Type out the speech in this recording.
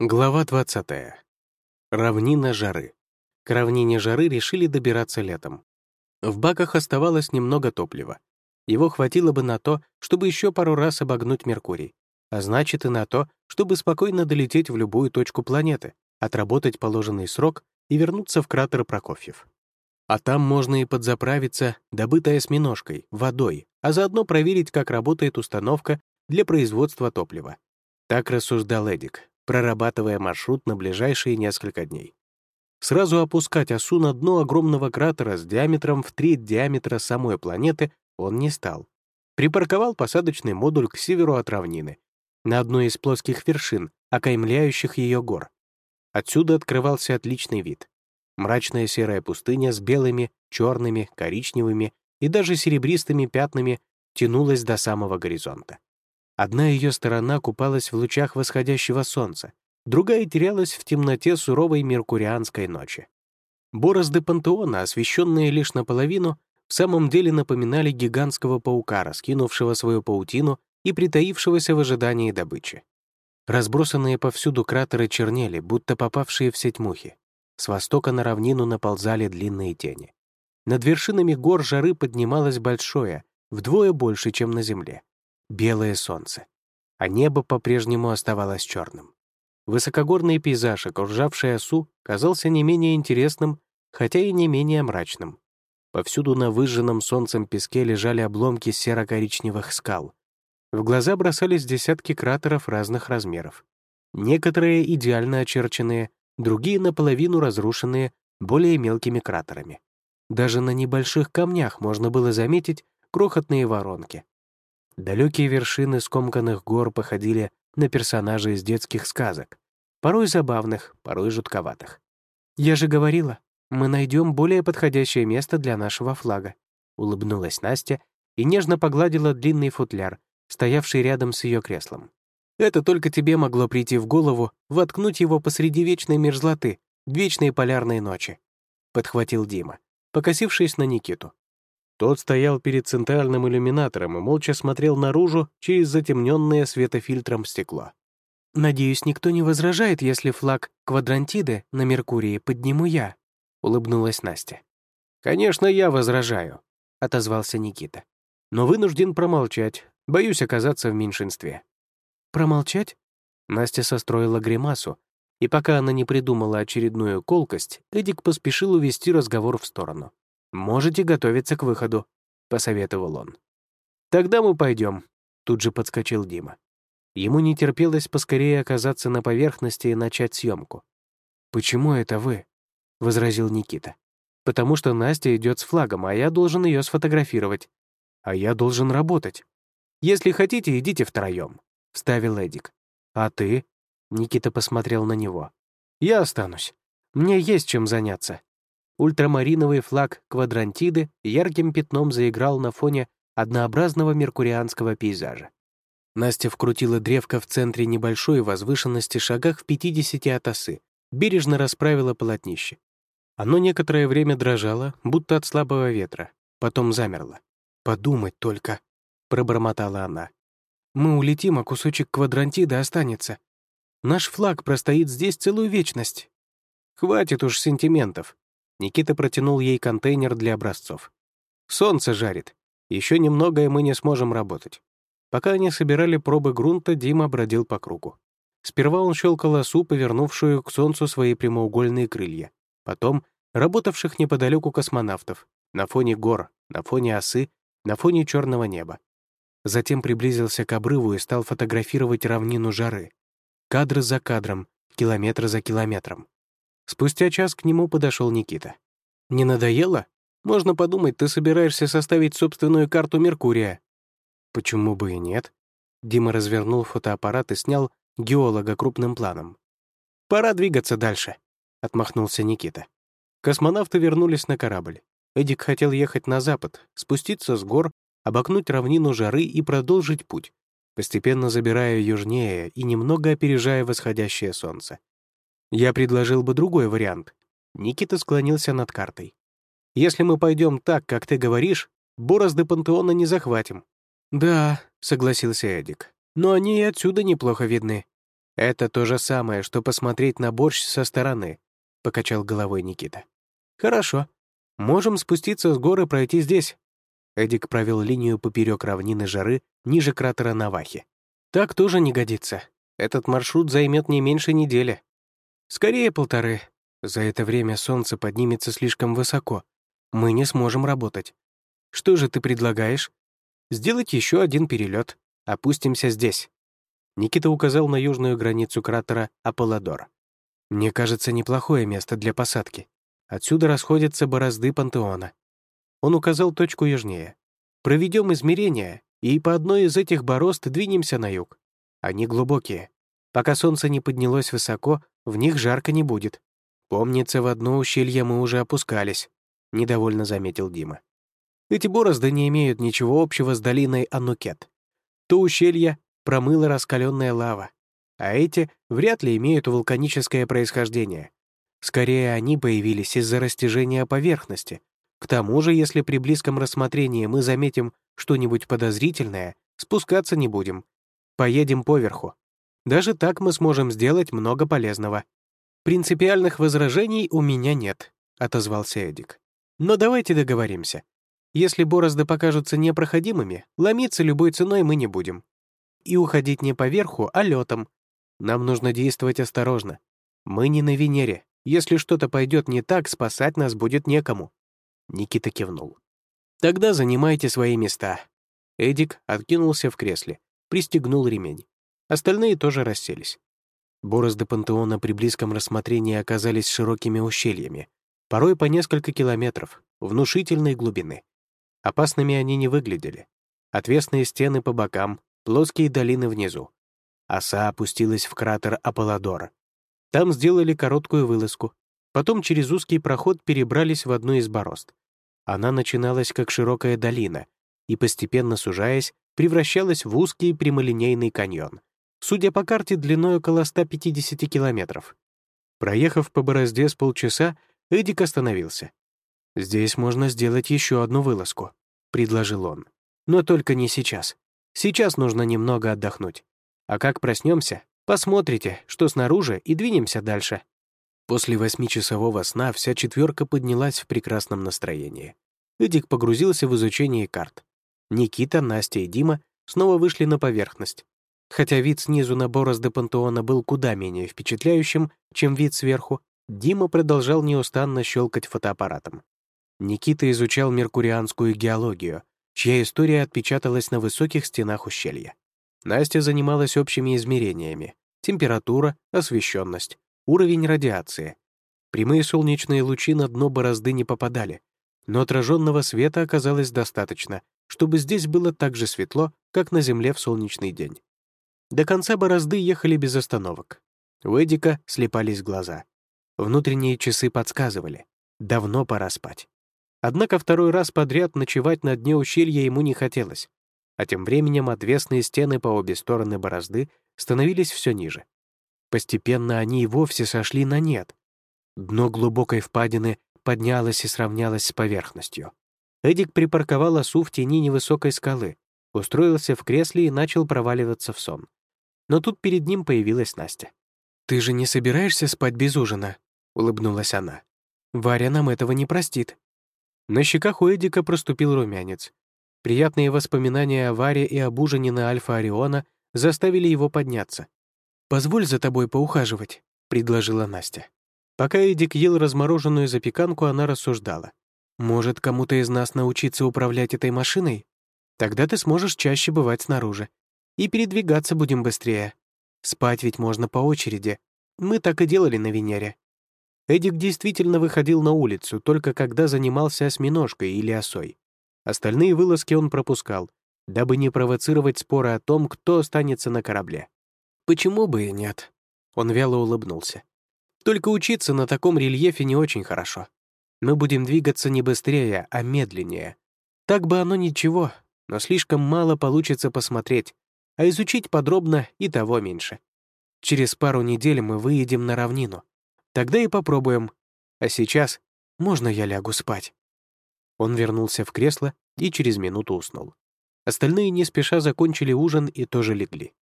Глава 20. Равнина жары. К равнине жары решили добираться летом. В баках оставалось немного топлива. Его хватило бы на то, чтобы еще пару раз обогнуть Меркурий, а значит и на то, чтобы спокойно долететь в любую точку планеты, отработать положенный срок и вернуться в кратер Прокофьев. А там можно и подзаправиться, добытой осьминожкой, водой, а заодно проверить, как работает установка для производства топлива. Так рассуждал Эдик, прорабатывая маршрут на ближайшие несколько дней. Сразу опускать осу на дно огромного кратера с диаметром в треть диаметра самой планеты он не стал. Припарковал посадочный модуль к северу от равнины, на одной из плоских вершин, окаймляющих ее гор. Отсюда открывался отличный вид. Мрачная серая пустыня с белыми, черными, коричневыми и даже серебристыми пятнами тянулась до самого горизонта. Одна ее сторона купалась в лучах восходящего солнца, другая терялась в темноте суровой меркурианской ночи. Борозды пантеона, освещенные лишь наполовину, в самом деле напоминали гигантского паука, раскинувшего свою паутину и притаившегося в ожидании добычи. Разбросанные повсюду кратеры чернели, будто попавшие в сеть мухи. С востока на равнину наползали длинные тени. Над вершинами гор жары поднималось большое, вдвое больше, чем на Земле белое солнце, а небо по-прежнему оставалось черным. Высокогорный пейзаж, окружавший осу, казался не менее интересным, хотя и не менее мрачным. Повсюду на выжженном солнцем песке лежали обломки серо-коричневых скал. В глаза бросались десятки кратеров разных размеров. Некоторые идеально очерченные, другие наполовину разрушенные более мелкими кратерами. Даже на небольших камнях можно было заметить крохотные воронки, Далекие вершины скомканных гор походили на персонажей из детских сказок, порой забавных, порой жутковатых. «Я же говорила, мы найдем более подходящее место для нашего флага», улыбнулась Настя и нежно погладила длинный футляр, стоявший рядом с ее креслом. «Это только тебе могло прийти в голову воткнуть его посреди вечной мерзлоты, вечной полярной ночи», подхватил Дима, покосившись на Никиту. Тот стоял перед центральным иллюминатором и молча смотрел наружу через затемненное светофильтром стекло. «Надеюсь, никто не возражает, если флаг квадрантиды на Меркурии подниму я», — улыбнулась Настя. «Конечно, я возражаю», — отозвался Никита. «Но вынужден промолчать. Боюсь оказаться в меньшинстве». «Промолчать?» Настя состроила гримасу, и пока она не придумала очередную колкость, Эдик поспешил увести разговор в сторону. «Можете готовиться к выходу», — посоветовал он. «Тогда мы пойдем», — тут же подскочил Дима. Ему не терпелось поскорее оказаться на поверхности и начать съемку. «Почему это вы?» — возразил Никита. «Потому что Настя идет с флагом, а я должен ее сфотографировать. А я должен работать. Если хотите, идите втроем», — вставил Эдик. «А ты?» — Никита посмотрел на него. «Я останусь. Мне есть чем заняться. Ультрамариновый флаг квадрантиды ярким пятном заиграл на фоне однообразного меркурианского пейзажа. Настя вкрутила древко в центре небольшой возвышенности шагах в 50 от осы, бережно расправила полотнище. Оно некоторое время дрожало, будто от слабого ветра, потом замерло. «Подумать только», — пробормотала она. «Мы улетим, а кусочек квадрантида останется. Наш флаг простоит здесь целую вечность». «Хватит уж сентиментов», Никита протянул ей контейнер для образцов. «Солнце жарит. Еще немного, и мы не сможем работать». Пока они собирали пробы грунта, Дима бродил по кругу. Сперва он щелкал осу, повернувшую к солнцу свои прямоугольные крылья. Потом — работавших неподалеку космонавтов, на фоне гор, на фоне осы, на фоне черного неба. Затем приблизился к обрыву и стал фотографировать равнину жары. Кадр за кадром, километр за километром. Спустя час к нему подошел Никита. «Не надоело? Можно подумать, ты собираешься составить собственную карту Меркурия». «Почему бы и нет?» Дима развернул фотоаппарат и снял геолога крупным планом. «Пора двигаться дальше», — отмахнулся Никита. Космонавты вернулись на корабль. Эдик хотел ехать на запад, спуститься с гор, обогнуть равнину жары и продолжить путь, постепенно забирая южнее и немного опережая восходящее солнце. Я предложил бы другой вариант. Никита склонился над картой. Если мы пойдем так, как ты говоришь, борозды пантеона не захватим. Да, согласился Эдик. Но они и отсюда неплохо видны. «Это то же самое, что посмотреть на борщ со стороны», — покачал головой Никита. «Хорошо. Можем спуститься с горы пройти здесь». Эдик провел линию поперек равнины жары ниже кратера Навахи. «Так тоже не годится. Этот маршрут займет не меньше недели. Скорее полторы. За это время солнце поднимется слишком высоко. Мы не сможем работать. Что же ты предлагаешь? Сделать еще один перелет. Опустимся здесь. Никита указал на южную границу кратера Аполлодор. Мне кажется, неплохое место для посадки. Отсюда расходятся борозды пантеона. Он указал точку южнее. Проведем измерения, и по одной из этих борозд двинемся на юг. Они глубокие. Пока солнце не поднялось высоко, в них жарко не будет. Помнится, в одно ущелье мы уже опускались, — недовольно заметил Дима. Эти борозды не имеют ничего общего с долиной Анукет. То ущелье промыло раскаленная лава, а эти вряд ли имеют вулканическое происхождение. Скорее, они появились из-за растяжения поверхности. К тому же, если при близком рассмотрении мы заметим что-нибудь подозрительное, спускаться не будем, Поедем поверху. Даже так мы сможем сделать много полезного. Принципиальных возражений у меня нет, отозвался Эдик. Но давайте договоримся. Если борозды покажутся непроходимыми, ломиться любой ценой мы не будем. И уходить не по верху, а летом. Нам нужно действовать осторожно. Мы не на Венере. Если что-то пойдет не так, спасать нас будет некому. Никита кивнул. Тогда занимайте свои места. Эдик откинулся в кресле пристегнул ремень. Остальные тоже расселись. Борозды пантеона при близком рассмотрении оказались широкими ущельями, порой по несколько километров, внушительной глубины. Опасными они не выглядели. Отвесные стены по бокам, плоские долины внизу. Оса опустилась в кратер Аполлодора. Там сделали короткую вылазку, потом через узкий проход перебрались в одну из борозд. Она начиналась как широкая долина и, постепенно сужаясь, превращалась в узкий прямолинейный каньон, судя по карте длиной около 150 километров. Проехав по борозде с полчаса, Эдик остановился. «Здесь можно сделать еще одну вылазку», — предложил он. «Но только не сейчас. Сейчас нужно немного отдохнуть. А как проснемся, посмотрите, что снаружи, и двинемся дальше». После восьмичасового сна вся четверка поднялась в прекрасном настроении. Эдик погрузился в изучение карт. Никита, Настя и Дима снова вышли на поверхность. Хотя вид снизу на борозды пантеона был куда менее впечатляющим, чем вид сверху, Дима продолжал неустанно щелкать фотоаппаратом. Никита изучал меркурианскую геологию, чья история отпечаталась на высоких стенах ущелья. Настя занималась общими измерениями — температура, освещенность, уровень радиации. Прямые солнечные лучи на дно борозды не попадали, но отраженного света оказалось достаточно, чтобы здесь было так же светло, как на Земле в солнечный день. До конца борозды ехали без остановок. У Эдика слепались глаза. Внутренние часы подсказывали. Давно пора спать. Однако второй раз подряд ночевать на дне ущелья ему не хотелось. А тем временем отвесные стены по обе стороны борозды становились все ниже. Постепенно они и вовсе сошли на нет. Дно глубокой впадины поднялось и сравнялось с поверхностью. Эдик припарковал осу в тени невысокой скалы, устроился в кресле и начал проваливаться в сон. Но тут перед ним появилась Настя. «Ты же не собираешься спать без ужина?» — улыбнулась она. «Варя нам этого не простит». На щеках у Эдика проступил румянец. Приятные воспоминания о Варе и об ужине на Альфа Ориона заставили его подняться. «Позволь за тобой поухаживать», — предложила Настя. Пока Эдик ел размороженную запеканку, она рассуждала. Может, кому-то из нас научиться управлять этой машиной? Тогда ты сможешь чаще бывать снаружи. И передвигаться будем быстрее. Спать ведь можно по очереди. Мы так и делали на Венере. Эдик действительно выходил на улицу, только когда занимался осьминожкой или осой. Остальные вылазки он пропускал, дабы не провоцировать споры о том, кто останется на корабле. Почему бы и нет? Он вяло улыбнулся. Только учиться на таком рельефе не очень хорошо. Мы будем двигаться не быстрее, а медленнее. Так бы оно ничего, но слишком мало получится посмотреть, а изучить подробно и того меньше. Через пару недель мы выедем на равнину. Тогда и попробуем. А сейчас можно я лягу спать?» Он вернулся в кресло и через минуту уснул. Остальные не спеша закончили ужин и тоже легли.